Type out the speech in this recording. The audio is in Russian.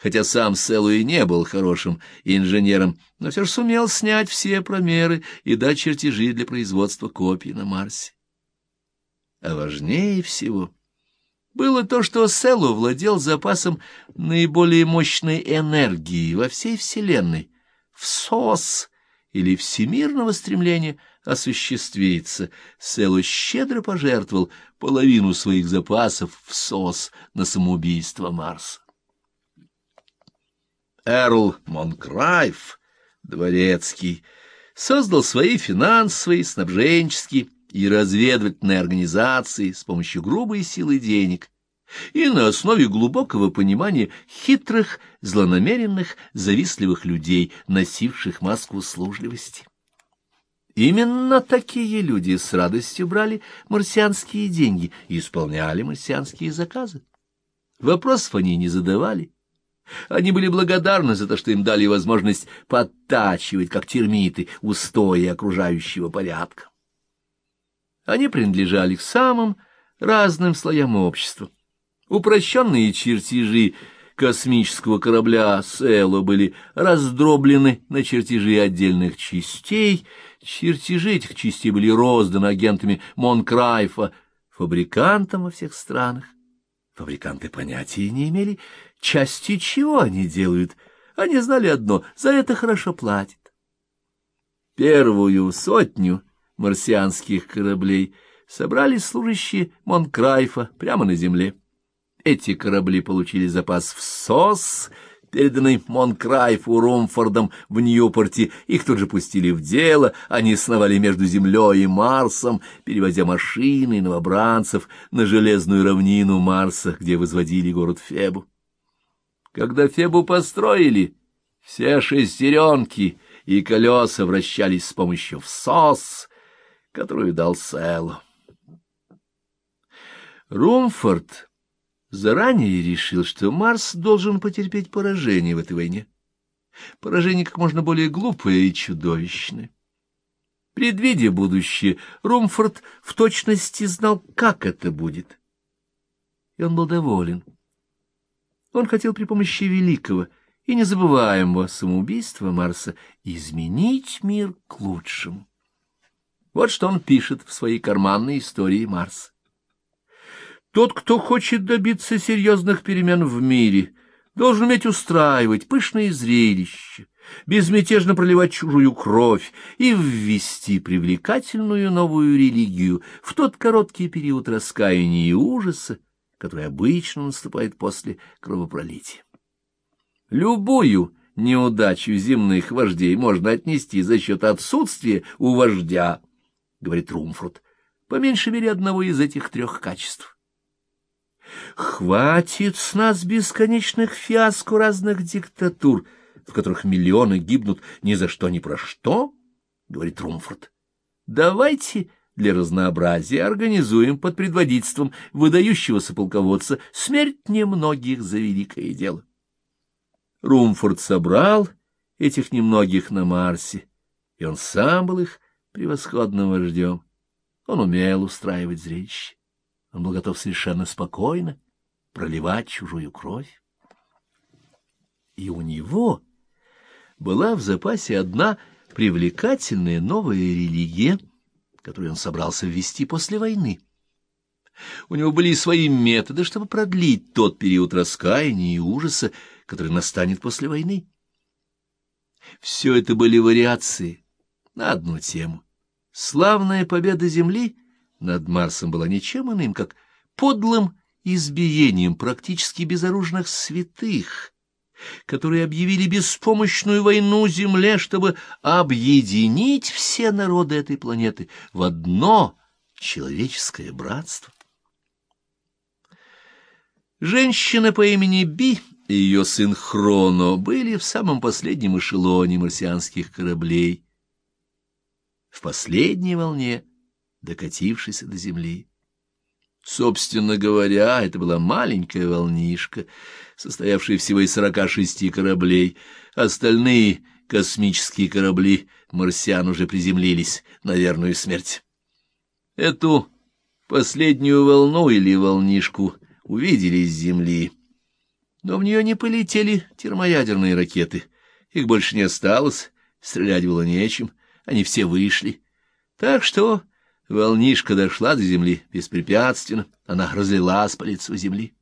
хотя сам Селу и не был хорошим инженером, но все же сумел снять все промеры и дать чертежи для производства копий на Марсе. А важнее всего было то, что Селу владел запасом наиболее мощной энергии во всей Вселенной, в СОС или всемирного стремления осуществиться. Селу щедро пожертвовал половину своих запасов в СОС на самоубийство Марса. Эрл Монкрайф, дворецкий, создал свои финансовые, снабженческие и разведывательные организации с помощью грубой силы денег и на основе глубокого понимания хитрых, злонамеренных, завистливых людей, носивших маску услужливости. Именно такие люди с радостью брали марсианские деньги и исполняли марсианские заказы. Вопросов они не задавали. Они были благодарны за то, что им дали возможность подтачивать, как термиты, устои окружающего порядка. Они принадлежали к самым разным слоям общества. Упрощенные чертежи космического корабля Сэлло были раздроблены на чертежи отдельных частей. Чертежи этих частей были розданы агентами Монкрайфа, фабрикантам во всех странах. Фабриканты понятия не имели, части чего они делают. Они знали одно — за это хорошо платят. Первую сотню марсианских кораблей собрали служащие Монкрайфа прямо на земле. Эти корабли получили запас в СОС, переданный Монкрайфу Румфордом в Ньюпорте. Их тут же пустили в дело, они сновали между Землей и Марсом, перевозя машины и новобранцев на железную равнину Марса, где возводили город Фебу. Когда Фебу построили, все шестеренки и колеса вращались с помощью всос, которую дал Селло. Румфорд заранее решил, что Марс должен потерпеть поражение в этой войне. Поражение как можно более глупое и чудовищное. Предвидя будущее, Румфорд в точности знал, как это будет. И он был доволен. Он хотел при помощи великого и незабываемого самоубийства Марса изменить мир к лучшему. Вот что он пишет в своей карманной истории Марса. Тот, кто хочет добиться серьезных перемен в мире, должен уметь устраивать пышные зрелища, безмятежно проливать чужую кровь и ввести привлекательную новую религию в тот короткий период раскаяния и ужаса, который обычно наступает после кровопролития. Любую неудачу земных вождей можно отнести за счет отсутствия у вождя, — говорит Румфрут, — по меньшей мере одного из этих трех качеств. Хватит с нас бесконечных фиаско разных диктатур, в которых миллионы гибнут ни за что ни про что, — говорит Румфорд. Давайте для разнообразия организуем под предводительством выдающегося полководца смерть немногих за великое дело. Румфорд собрал этих немногих на Марсе, и он сам был их превосходным вождем. Он умел устраивать зрелище. Он был готов совершенно спокойно проливать чужую кровь. И у него была в запасе одна привлекательная новая религия, которую он собрался ввести после войны. У него были свои методы, чтобы продлить тот период раскаяния и ужаса, который настанет после войны. Все это были вариации на одну тему. Славная победа Земли над Марсом была ничем иным, как подлым избиением практически безоружных святых, которые объявили беспомощную войну Земле, чтобы объединить все народы этой планеты в одно человеческое братство. Женщина по имени Би и ее сын Хроно были в самом последнем эшелоне марсианских кораблей, в последней волне докатившейся до земли. Собственно говоря, это была маленькая волнишка, состоявшая всего из сорока шести кораблей. Остальные космические корабли марсиан уже приземлились на верную смерть. Эту последнюю волну или волнишку увидели с Земли. Но в нее не полетели термоядерные ракеты. Их больше не осталось, стрелять было нечем, они все вышли. Так что волнишка дошла до земли беспрепятственно, она разлилась по лицу земли.